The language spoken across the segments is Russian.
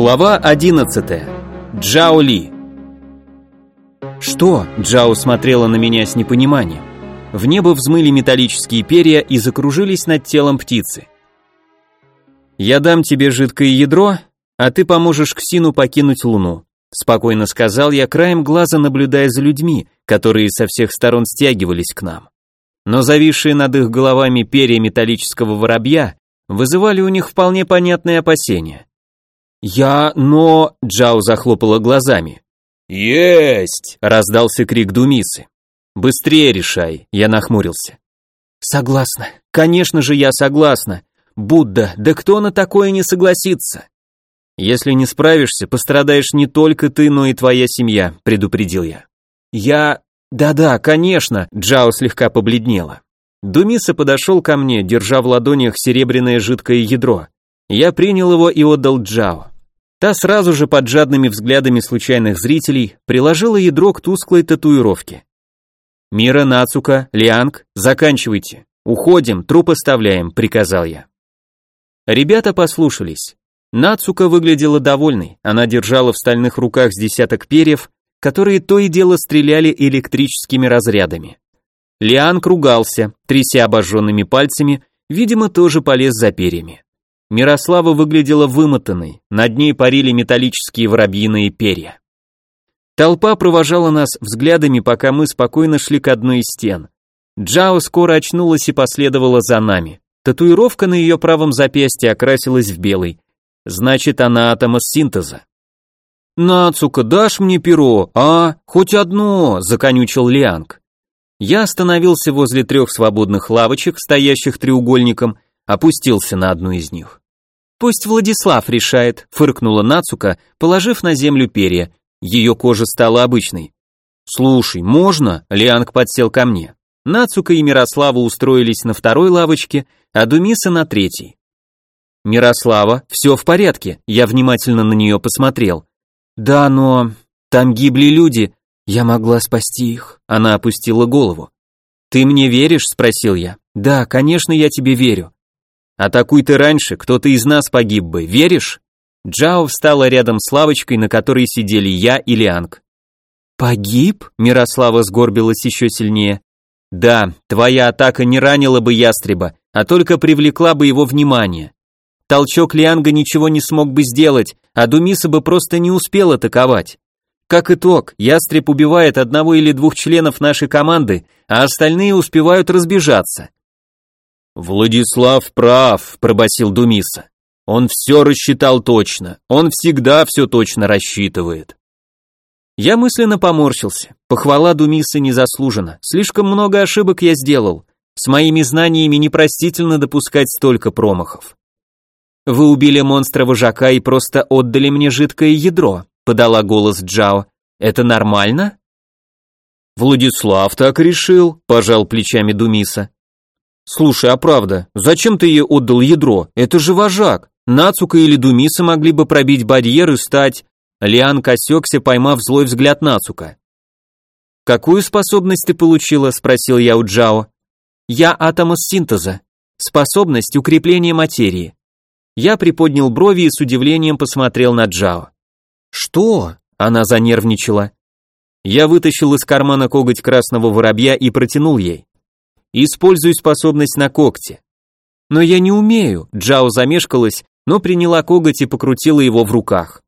Глава 11. Джао Ли. Что? Джао смотрела на меня с непониманием. В небо взмыли металлические перья и закружились над телом птицы. Я дам тебе жидкое ядро, а ты поможешь Ксину покинуть Луну, спокойно сказал я, краем глаза наблюдая за людьми, которые со всех сторон стягивались к нам. Но зависшие над их головами перья металлического воробья вызывали у них вполне понятные опасения. «Я... но...» — Джао захлопала глазами. «Есть!» — раздался крик Думисы. «Быстрее решай», — я нахмурился. «Согласна. Конечно же, я согласна. Будда, да кто на такое не согласится?» «Если не справишься, пострадаешь не только ты, но и твоя семья», — предупредил я. «Я... да-да, конечно», — Джао слегка побледнела. Думиса подошел ко мне, держа в ладонях серебряное жидкое ядро. Я принял его и отдал Джао. Та сразу же под жадными взглядами случайных зрителей приложила ядро к тусклой татуировке. «Мира, Нацука, Лианг, заканчивайте. Уходим, труп оставляем», — приказал я. Ребята послушались. Нацука выглядела довольной, она держала в стальных руках с десяток перьев, которые то и дело стреляли электрическими разрядами. Лианг ругался, тряся обожженными пальцами, видимо, тоже полез за перьями. Мирослава выглядела вымотанной, над ней парили металлические воробьиные перья. Толпа провожала нас взглядами, пока мы спокойно шли к одной из стен. Джао скоро очнулась и последовала за нами. Татуировка на ее правом запястье окрасилась в белый. Значит, она атома синтеза. «Нацука, дашь мне перо, а? Хоть одно!» – законючил Лианг. Я остановился возле трех свободных лавочек, стоящих треугольником, опустился на одну из них. «Пусть Владислав решает», — фыркнула Нацука, положив на землю перья. Ее кожа стала обычной. «Слушай, можно?» — Лианг подсел ко мне. Нацука и Мирослава устроились на второй лавочке, а Думиса на третьей. «Мирослава, все в порядке», — я внимательно на нее посмотрел. «Да, но... там гибли люди, я могла спасти их», — она опустила голову. «Ты мне веришь?» — спросил я. «Да, конечно, я тебе верю. Атакуй ты раньше, кто-то из нас погиб бы, веришь? Джао встала рядом с лавочкой, на которой сидели я и Лианг. Погиб? Мирослава сгорбилась еще сильнее. Да, твоя атака не ранила бы ястреба, а только привлекла бы его внимание. Толчок Лианга ничего не смог бы сделать, а Думиса бы просто не успел атаковать. Как итог, ястреб убивает одного или двух членов нашей команды, а остальные успевают разбежаться. «Владислав прав», — пробасил Думиса. «Он все рассчитал точно, он всегда все точно рассчитывает». Я мысленно поморщился. Похвала Думисы не заслужена. Слишком много ошибок я сделал. С моими знаниями непростительно допускать столько промахов. Вы убили монстра-вожака и просто отдали мне жидкое ядро, подала голос Джао. Это нормально? Владислав так решил, пожал плечами Думиса. Слушай, а правда, зачем ты ей отдал ядро? Это же вожак. Нацука или Думиса могли бы пробить барьер и стать... Лиан косекся, поймав злой взгляд Нацука. «Какую способность ты получила?» – спросил я у Джао. «Я атом из синтеза. Способность укрепления материи». Я приподнял брови и с удивлением посмотрел на Джао. «Что?» – она занервничала. Я вытащил из кармана коготь красного воробья и протянул ей. Используй способность на когте. Но я не умею. Джао замешкалась, но приняла коготь и покрутила его в руках.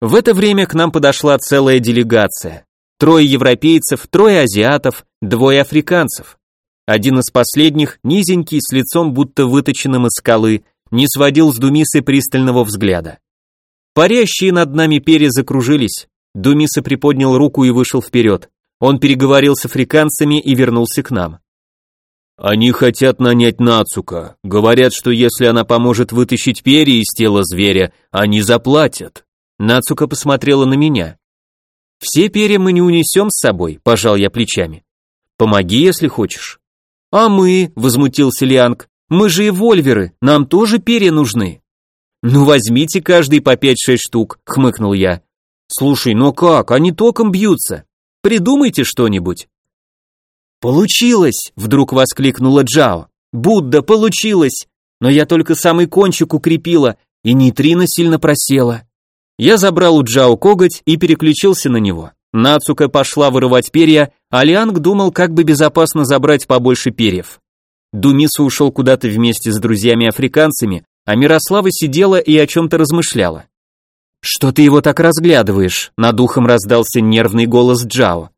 В это время к нам подошла целая делегация. Трое европейцев, трое азиатов, двое африканцев. Один из последних, низенький, с лицом будто выточенным из скалы, не сводил с Думисы пристального взгляда. Парящие над нами перья закружились. Думиса приподнял руку и вышел вперед. Он переговорил с африканцами и вернулся к нам. Они хотят нанять Нацука. Говорят, что если она поможет вытащить перья из тела зверя, они заплатят. Нацука посмотрела на меня. Все перья мы не унесем с собой, пожал я плечами. Помоги, если хочешь. А мы, возмутился Лианг, мы же и вольверы, нам тоже перья нужны. Ну возьмите каждый по пять-шесть штук, хмыкнул я. Слушай, ну как, они током бьются. Придумайте что-нибудь. «Получилось!» — вдруг воскликнула Джао. «Будда, получилось! Но я только самый кончик укрепила, и нейтрино сильно просела. Я забрал у Джао коготь и переключился на него. Нацука пошла вырывать перья, а Лианг думал, как бы безопасно забрать побольше перьев. Думиса ушел куда-то вместе с друзьями-африканцами, а Мирослава сидела и о чем-то размышляла. «Что ты его так разглядываешь?» Над ухом раздался нервный голос Джао.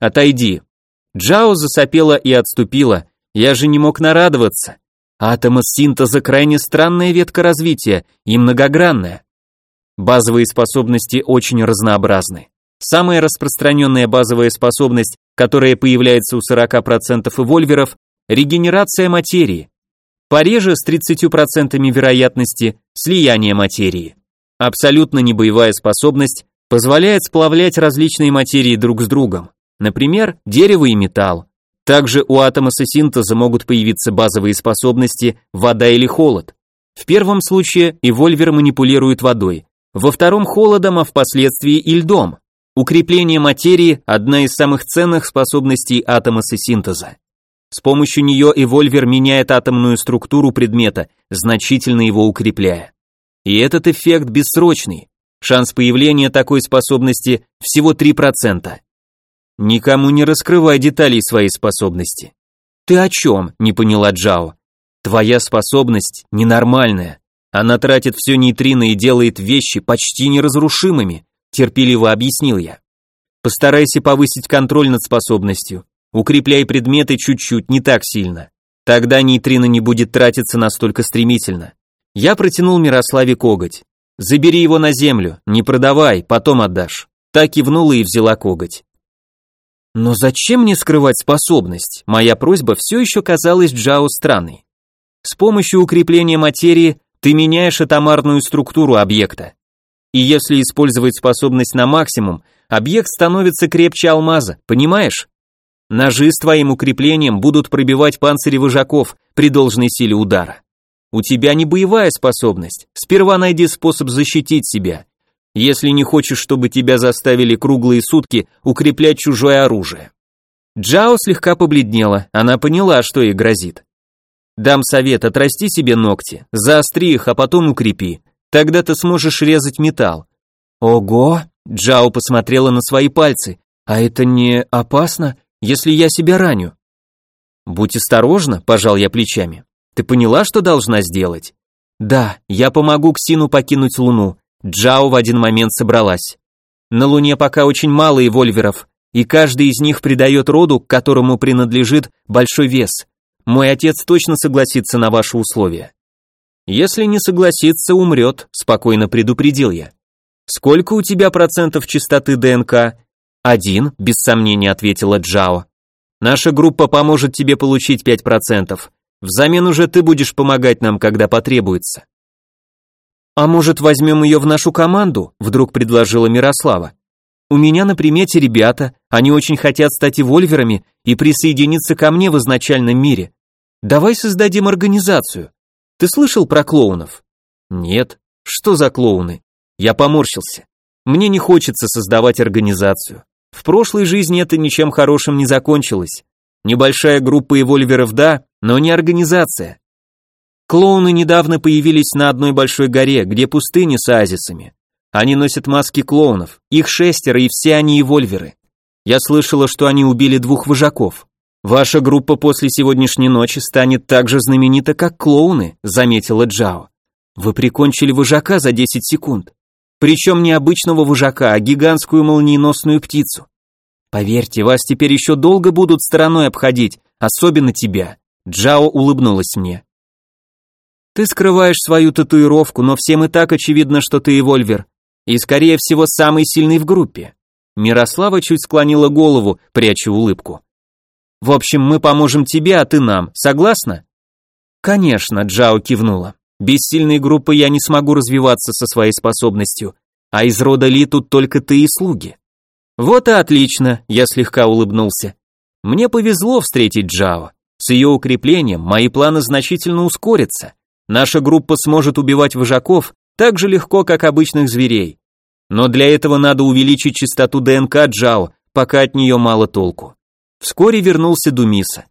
«Отойди». Джао засопела и отступила. Я же не мог нарадоваться. Атома синтеза крайне странная ветка развития и многогранная. Базовые способности очень разнообразны. Самая распространенная базовая способность, которая появляется у 40% эвольверов, регенерация материи. Пореже с 30% вероятности слияние материи. Абсолютно небоевая способность позволяет сплавлять различные материи друг с другом, например, дерево и металл. Также у атома синтеза могут появиться базовые способности вода или холод. В первом случае эвольвер манипулирует водой, во втором холодом, а впоследствии и льдом. Укрепление материи – одна из самых ценных способностей атома синтеза. С помощью нее эвольвер меняет атомную структуру предмета, значительно его укрепляя. И этот эффект бессрочный. Шанс появления такой способности всего 3%. Никому не раскрывай деталей своей способности. Ты о чем? Не поняла Джао. Твоя способность ненормальная. Она тратит все нейтрино и делает вещи почти неразрушимыми, терпеливо объяснил я. Постарайся повысить контроль над способностью. Укрепляй предметы чуть-чуть, не так сильно. Тогда нейтрино не будет тратиться настолько стремительно. Я протянул Мирославе коготь. Забери его на землю, не продавай, потом отдашь. Так кивнула и взяла коготь. Но зачем мне скрывать способность? Моя просьба все еще казалась Джао странной. С помощью укрепления материи ты меняешь атомарную структуру объекта. И если использовать способность на максимум, объект становится крепче алмаза, понимаешь? Ножи с твоим укреплением будут пробивать панцири вожаков при должной силе удара. У тебя не боевая способность, сперва найди способ защитить себя. Если не хочешь, чтобы тебя заставили круглые сутки укреплять чужое оружие. Джао слегка побледнела, она поняла, что ей грозит. Дам совет, отрасти себе ногти, заостри их, а потом укрепи. Тогда ты сможешь резать металл. Ого, Джао посмотрела на свои пальцы. А это не опасно, если я себя раню? Будь осторожна, пожал я плечами. Ты поняла, что должна сделать? Да, я помогу Ксину покинуть Луну. Джао в один момент собралась. На Луне пока очень мало эвольверов, и каждый из них придает роду, к которому принадлежит, большой вес. Мой отец точно согласится на ваши условия. Если не согласится, умрет, спокойно предупредил я. Сколько у тебя процентов чистоты ДНК? Один, без сомнения ответила Джао. Наша группа поможет тебе получить 5%. Взамен уже ты будешь помогать нам, когда потребуется. А может, возьмем ее в нашу команду? Вдруг предложила Мирослава. У меня на примете ребята, они очень хотят стать эвольверами и присоединиться ко мне в изначальном мире. Давай создадим организацию. Ты слышал про клоунов? Нет. Что за клоуны? Я поморщился. Мне не хочется создавать организацию. В прошлой жизни это ничем хорошим не закончилось. Небольшая группа эвольверов да, но не организация. Клоуны недавно появились на одной большой горе, где пустыни с оазисами. Они носят маски клоунов, их шестеро и все они эвольверы. Я слышала, что они убили двух вожаков. Ваша группа после сегодняшней ночи станет так же знаменита, как клоуны, заметила Джао. Вы прикончили вожака за 10 секунд. Причем не обычного вожака, а гигантскую молниеносную птицу. Поверьте, вас теперь еще долго будут стороной обходить, особенно тебя. Джао улыбнулась мне. Ты скрываешь свою татуировку, но всем и так очевидно, что ты эвольвер. И, скорее всего, самый сильный в группе. Мирослава чуть склонила голову, пряча улыбку. В общем, мы поможем тебе, а ты нам. Согласна? Конечно, Джао кивнула. Без сильной группы я не смогу развиваться со своей способностью, а из рода Ли тут только ты и слуги. Вот и отлично, я слегка улыбнулся. Мне повезло встретить Джао. С ее укреплением мои планы значительно ускорятся. Наша группа сможет убивать вожаков так же легко, как обычных зверей. Но для этого надо увеличить частоту ДНК Джао, пока от нее мало толку. Вскоре вернулся Думиса.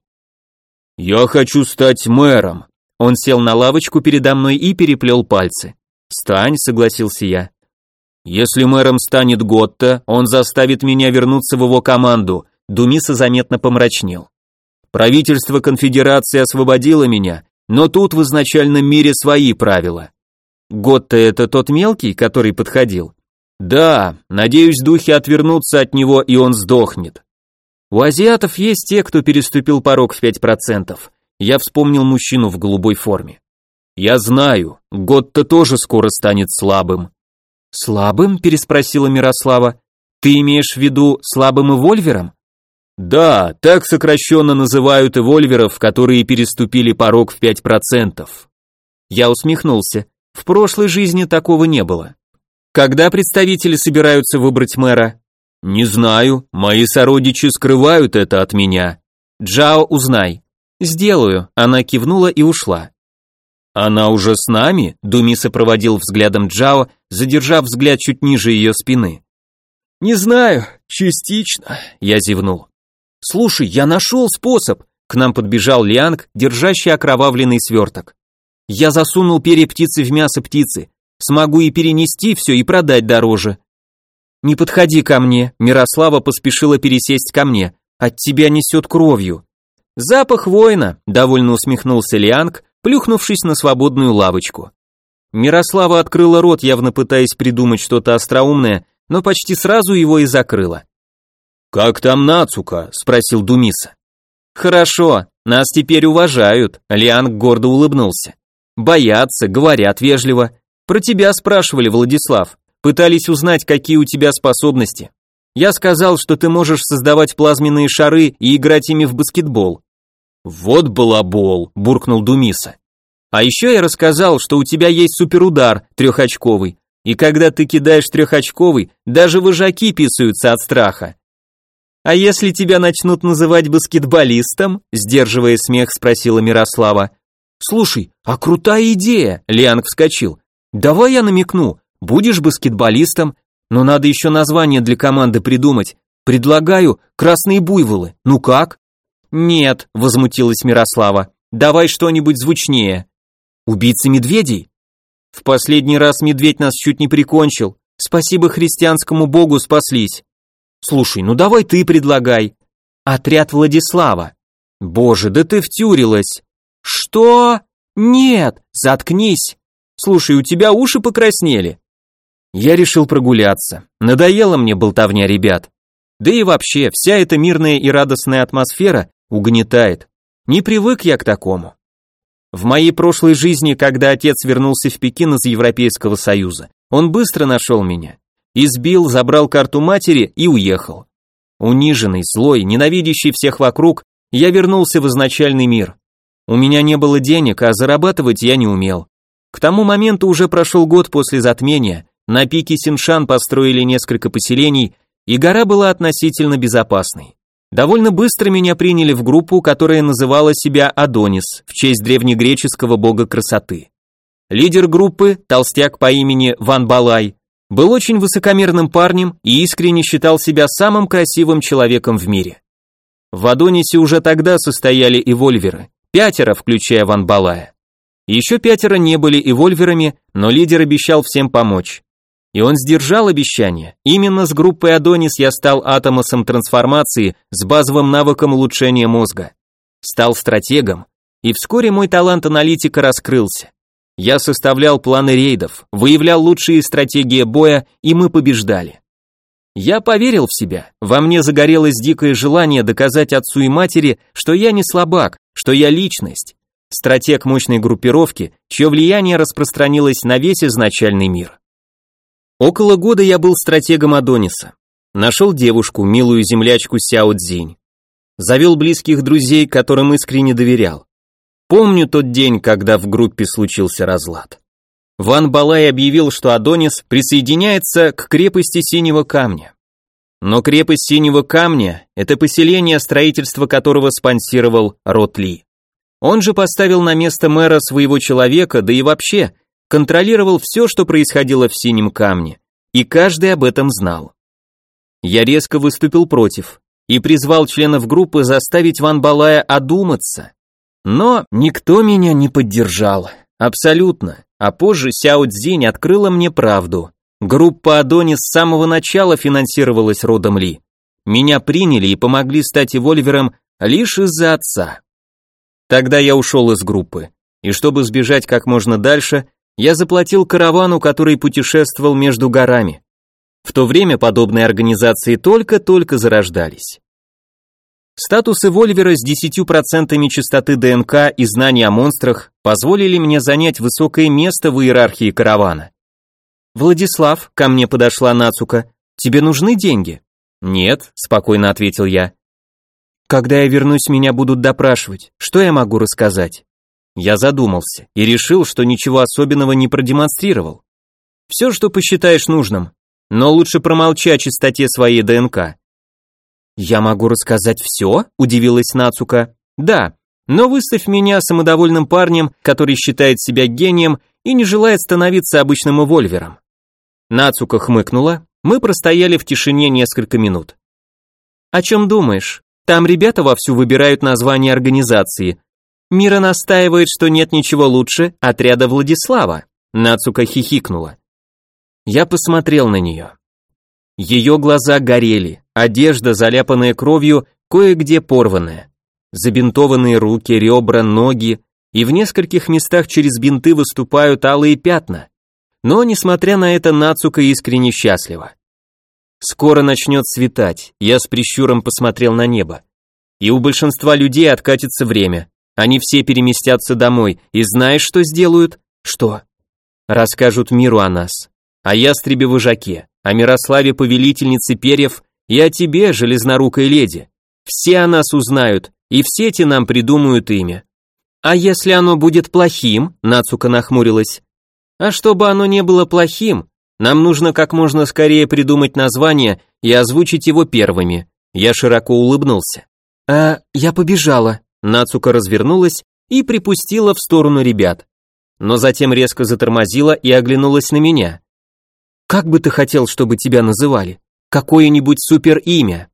«Я хочу стать мэром». Он сел на лавочку передо мной и переплел пальцы. «Стань», — согласился я. Если мэром станет Готта, он заставит меня вернуться в его команду. Думиса заметно помрачнел. Правительство конфедерации освободило меня, но тут в изначальном мире свои правила. Готта это тот мелкий, который подходил? Да, надеюсь, духи отвернутся от него, и он сдохнет. У азиатов есть те, кто переступил порог в 5%. Я вспомнил мужчину в голубой форме. Я знаю, Готта тоже скоро станет слабым. «Слабым?» – переспросила Мирослава. «Ты имеешь в виду слабым эвольвером?» «Да, так сокращенно называют эвольверов, которые переступили порог в 5%. Я усмехнулся. В прошлой жизни такого не было. Когда представители собираются выбрать мэра? Не знаю, мои сородичи скрывают это от меня. Джао, узнай. Сделаю, она кивнула и ушла. Она уже с нами? Думиса проводил взглядом Джао, задержав взгляд чуть ниже ее спины. Не знаю, частично, я зевнул. Слушай, я нашел способ. К нам подбежал Лианг, держащий окровавленный сверток. Я засунул перья птицы в мясо птицы. Смогу и перенести все, и продать дороже. Не подходи ко мне, Мирослава поспешила пересесть ко мне. От тебя несет кровью. Запах воина, довольно усмехнулся Лианг, плюхнувшись на свободную лавочку. Мирослава открыла рот, явно пытаясь придумать что-то остроумное, но почти сразу его и закрыла. «Как там Нацука?» – спросил Думиса. «Хорошо, нас теперь уважают», – Лианг гордо улыбнулся. «Боятся, говорят вежливо. Про тебя спрашивали, Владислав. Пытались узнать, какие у тебя способности. Я сказал, что ты можешь создавать плазменные шары и играть ими в баскетбол. «Вот балабол», – буркнул Думиса. «А еще я рассказал, что у тебя есть суперудар, трехочковый, и когда ты кидаешь трехочковый, даже вожаки писаются от страха». «А если тебя начнут называть баскетболистом?» – сдерживая смех, спросила Мирослава. «Слушай, а крутая идея!» – Лианг вскочил. «Давай я намекну, будешь баскетболистом, но надо еще название для команды придумать. Предлагаю «Красные буйволы». Ну как?» «Нет», — возмутилась Мирослава, — «давай что-нибудь звучнее». «Убийцы медведей?» «В последний раз медведь нас чуть не прикончил. Спасибо христианскому богу спаслись». «Слушай, ну давай ты предлагай». «Отряд Владислава». «Боже, да ты втюрилась». «Что? Нет, заткнись. Слушай, у тебя уши покраснели». Я решил прогуляться. Надоела мне болтовня ребят. Да и вообще, вся эта мирная и радостная атмосфера Угнетает. Не привык я к такому. В моей прошлой жизни, когда отец вернулся в Пекин из Европейского Союза, он быстро нашел меня. Избил, забрал карту матери и уехал. Униженный, злой, ненавидящий всех вокруг, я вернулся в изначальный мир. У меня не было денег, а зарабатывать я не умел. К тому моменту уже прошел год после затмения, на пике Синшан построили несколько поселений, и гора была относительно безопасной. Довольно быстро меня приняли в группу, которая называла себя Адонис, в честь древнегреческого бога красоты. Лидер группы, толстяк по имени Ван Балай, был очень высокомерным парнем и искренне считал себя самым красивым человеком в мире. В Адонисе уже тогда состояли эвольверы, пятеро, включая Ван Балая. Еще пятеро не были эвольверами, но лидер обещал всем помочь. И он сдержал обещание. Именно с группой Адонис я стал атомосом трансформации с базовым навыком улучшения мозга. Стал стратегом, и вскоре мой талант аналитика раскрылся. Я составлял планы рейдов, выявлял лучшие стратегии боя, и мы побеждали. Я поверил в себя, во мне загорелось дикое желание доказать отцу и матери, что я не слабак, что я личность, стратег мощной группировки, чье влияние распространилось на весь изначальный мир. Около года я был стратегом Адониса. Нашел девушку, милую землячку Сяо Цзинь. Завел близких друзей, которым искренне доверял. Помню тот день, когда в группе случился разлад. Ван Балай объявил, что Адонис присоединяется к крепости Синего Камня. Но крепость Синего Камня – это поселение, строительство которого спонсировал Рот Ли. Он же поставил на место мэра своего человека, да и вообще – контролировал все, что происходило в синем камне, и каждый об этом знал. Я резко выступил против и призвал членов группы заставить Ван Балая одуматься. Но никто меня не поддержал. Абсолютно. А позже Сяо Цзинь открыла мне правду. Группа Адонис с самого начала финансировалась родом Ли. Меня приняли и помогли стать эвольвером лишь из-за отца. Тогда я ушел из группы, и чтобы сбежать как можно дальше, я заплатил каравану, который путешествовал между горами. В то время подобные организации только-только зарождались. Статус эвольвера с 10% частоты ДНК и знания о монстрах позволили мне занять высокое место в иерархии каравана. «Владислав», ко мне подошла Нацука, «тебе нужны деньги?» «Нет», спокойно ответил я. «Когда я вернусь, меня будут допрашивать. Что я могу рассказать?» Я задумался и решил, что ничего особенного не продемонстрировал. Все, что посчитаешь нужным, но лучше промолчи о чистоте своей ДНК. Я могу рассказать все? Удивилась Нацука. Да, но выставь меня самодовольным парнем, который считает себя гением и не желает становиться обычным эвольвером. Нацука хмыкнула, мы простояли в тишине несколько минут. О чем думаешь? Там ребята вовсю выбирают название организации, Мира настаивает, что нет ничего лучше отряда Владислава. Нацука хихикнула. Я посмотрел на нее. Ее глаза горели, одежда, заляпанная кровью, кое-где порванная. Забинтованные руки, ребра, ноги, и в нескольких местах через бинты выступают алые пятна. Но, несмотря на это, Нацука искренне счастлива. Скоро начнет светать, я с прищуром посмотрел на небо. И у большинства людей откатится время. Они все переместятся домой, и знаешь, что сделают? Что? Расскажут миру о нас. О ястребе вожаке, о Мирославе повелительнице перьев и о тебе, железнорукой леди. Все о нас узнают, и в сети нам придумают имя. А если оно будет плохим? Нацука нахмурилась. А чтобы оно не было плохим, нам нужно как можно скорее придумать название и озвучить его первыми. Я широко улыбнулся. А, я побежала. Нацука развернулась и припустила в сторону ребят. Но затем резко затормозила и оглянулась на меня. «Как бы ты хотел, чтобы тебя называли? Какое-нибудь супер-имя?»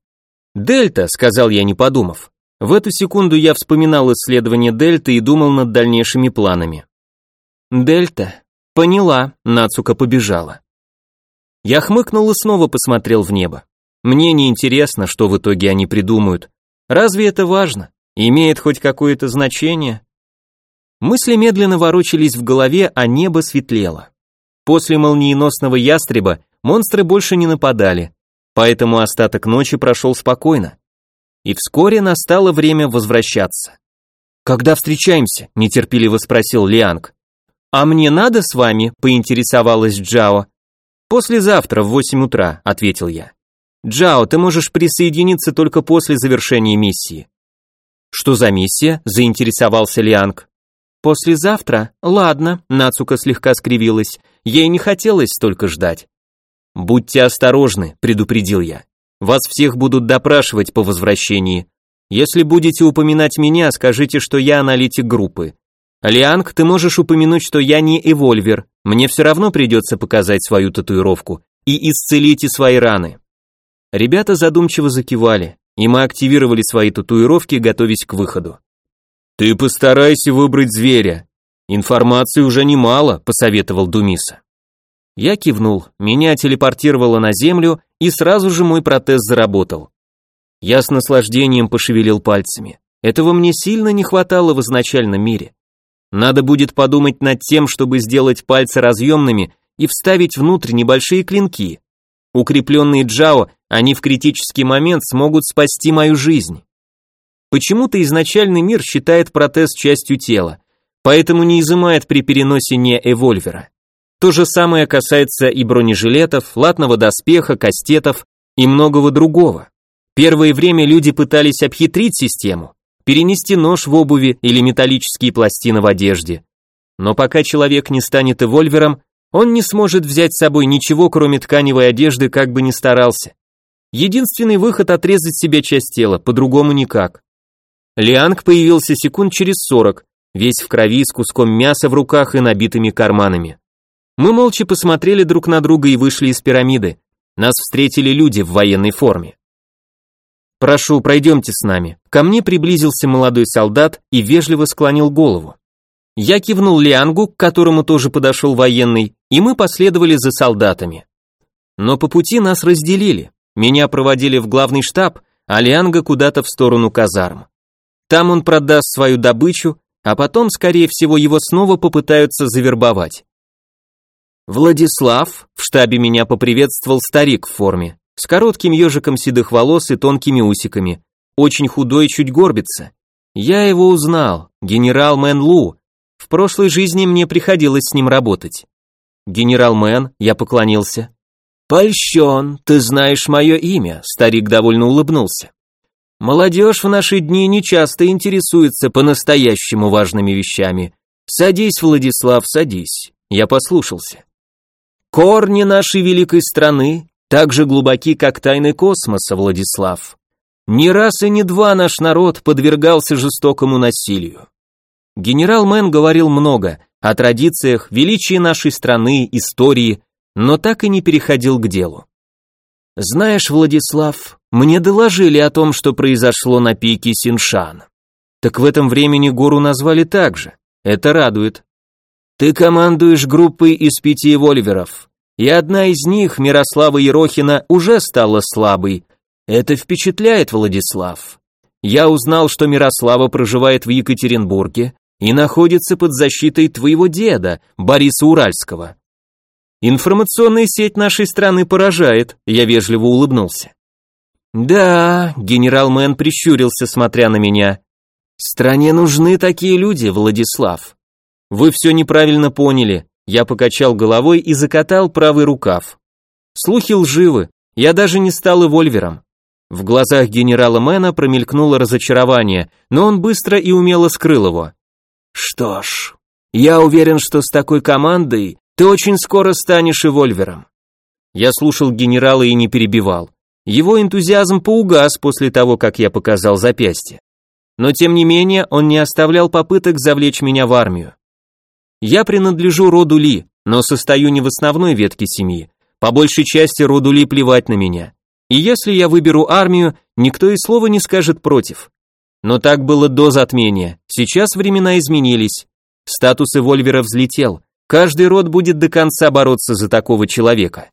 «Дельта», — сказал я, не подумав. В эту секунду я вспоминал исследование Дельты и думал над дальнейшими планами. «Дельта. Поняла», — Нацука побежала. Я хмыкнул и снова посмотрел в небо. Мне не интересно, что в итоге они придумают. Разве это важно? Имеет хоть какое-то значение? Мысли медленно ворочались в голове, а небо светлело. После молниеносного ястреба монстры больше не нападали, поэтому остаток ночи прошел спокойно. И вскоре настало время возвращаться. «Когда встречаемся?» – нетерпеливо спросил Лианг. «А мне надо с вами?» – поинтересовалась Джао. «Послезавтра в восемь утра», – ответил я. «Джао, ты можешь присоединиться только после завершения миссии. Что за миссия? заинтересовался Лианг. Послезавтра? Ладно, Нацука слегка скривилась. Ей не хотелось столько ждать. Будьте осторожны, предупредил я. Вас всех будут допрашивать по возвращении. Если будете упоминать меня, скажите, что я аналитик группы. Лианг, ты можешь упомянуть, что я не эвольвер. Мне все равно придется показать свою татуировку и исцелите свои раны. Ребята задумчиво закивали и мы активировали свои татуировки, готовясь к выходу. «Ты постарайся выбрать зверя. Информации уже немало», — посоветовал Думиса. Я кивнул, меня телепортировало на землю, и сразу же мой протез заработал. Я с наслаждением пошевелил пальцами. Этого мне сильно не хватало в изначальном мире. Надо будет подумать над тем, чтобы сделать пальцы разъемными и вставить внутрь небольшие клинки. Укрепленные Джао, они в критический момент смогут спасти мою жизнь. Почему-то изначальный мир считает протез частью тела, поэтому не изымает при переносе не эвольвера. То же самое касается и бронежилетов, латного доспеха, кастетов и многого другого. Первое время люди пытались обхитрить систему, перенести нож в обуви или металлические пластины в одежде. Но пока человек не станет эвольвером, он не сможет взять с собой ничего, кроме тканевой одежды, как бы ни старался. Единственный выход отрезать себе часть тела, по-другому никак. Лианг появился секунд через сорок, весь в крови, с куском мяса в руках и набитыми карманами. Мы молча посмотрели друг на друга и вышли из пирамиды. Нас встретили люди в военной форме. «Прошу, пройдемте с нами». Ко мне приблизился молодой солдат и вежливо склонил голову. Я кивнул Лиангу, к которому тоже подошел военный, и мы последовали за солдатами. Но по пути нас разделили. Меня проводили в главный штаб, а Лианга куда-то в сторону казарм. Там он продаст свою добычу, а потом, скорее всего, его снова попытаются завербовать. Владислав, в штабе меня поприветствовал старик в форме, с коротким ежиком седых волос и тонкими усиками, очень худой, чуть горбится. Я его узнал, генерал Мэн Лу. В прошлой жизни мне приходилось с ним работать. Генерал Мэн, я поклонился. Польщен, ты знаешь мое имя, старик довольно улыбнулся. Молодежь в наши дни не часто интересуется по-настоящему важными вещами. Садись, Владислав, садись. Я послушался. Корни нашей великой страны так же глубоки, как тайны космоса, Владислав. Не раз и не два наш народ подвергался жестокому насилию. Генерал Мэн говорил много о традициях, величии нашей страны, истории, но так и не переходил к делу. Знаешь, Владислав, мне доложили о том, что произошло на пике Синшан. Так в этом времени гору назвали так же. Это радует. Ты командуешь группой из пяти вольверов, и одна из них, Мирослава Ерохина, уже стала слабой, это впечатляет, Владислав. Я узнал, что Мирослава проживает в Екатеринбурге и находится под защитой твоего деда, Бориса Уральского. Информационная сеть нашей страны поражает, я вежливо улыбнулся. Да, генерал Мэн прищурился, смотря на меня. Стране нужны такие люди, Владислав. Вы все неправильно поняли. Я покачал головой и закатал правый рукав. Слухи лживы. Я даже не стал эвольвером. В глазах генерала Мэна промелькнуло разочарование, но он быстро и умело скрыл его. «Что ж, я уверен, что с такой командой ты очень скоро станешь эвольвером». Я слушал генерала и не перебивал. Его энтузиазм поугас после того, как я показал запястье. Но тем не менее, он не оставлял попыток завлечь меня в армию. Я принадлежу роду Ли, но состою не в основной ветке семьи. По большей части роду Ли плевать на меня. И если я выберу армию, никто и слова не скажет против. Но так было до затмения, сейчас времена изменились. Статус эвольвера взлетел, каждый род будет до конца бороться за такого человека.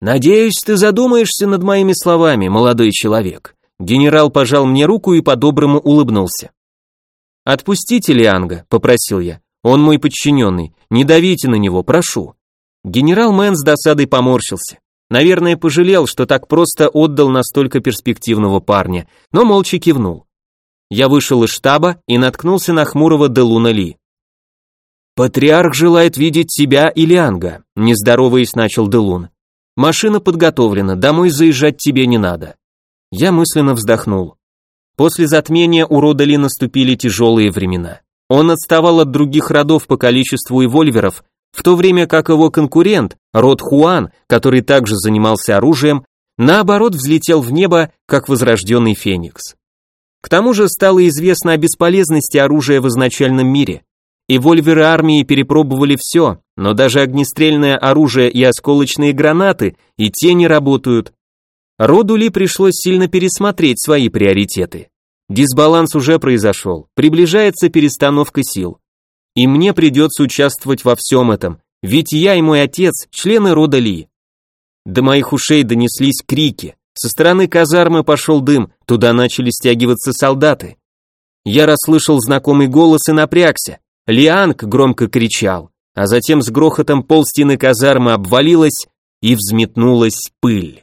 Надеюсь, ты задумаешься над моими словами, молодой человек. Генерал пожал мне руку и по-доброму улыбнулся. «Отпустите Лианга», — попросил я. «Он мой подчиненный. Не давите на него, прошу». Генерал Мэн с досадой поморщился. Наверное, пожалел, что так просто отдал настолько перспективного парня, но молча кивнул. Я вышел из штаба и наткнулся на хмурого Делуна Ли. «Патриарх желает видеть тебя и Лианга», — нездороваясь начал Делун. «Машина подготовлена, домой заезжать тебе не надо». Я мысленно вздохнул. После затмения у рода Ли наступили тяжелые времена. Он отставал от других родов по количеству эвольверов, в то время как его конкурент, род Хуан, который также занимался оружием, наоборот взлетел в небо, как возрожденный феникс. К тому же стало известно о бесполезности оружия в изначальном мире. И вольверы армии перепробовали все, но даже огнестрельное оружие и осколочные гранаты и те не работают. Роду Ли пришлось сильно пересмотреть свои приоритеты. Дисбаланс уже произошел, приближается перестановка сил. И мне придется участвовать во всем этом, ведь я и мой отец – члены рода Ли. До моих ушей донеслись крики. Со стороны казармы пошел дым, туда начали стягиваться солдаты. Я расслышал знакомый голос и напрягся. Лианг громко кричал, а затем с грохотом пол стены казармы обвалилась и взметнулась пыль.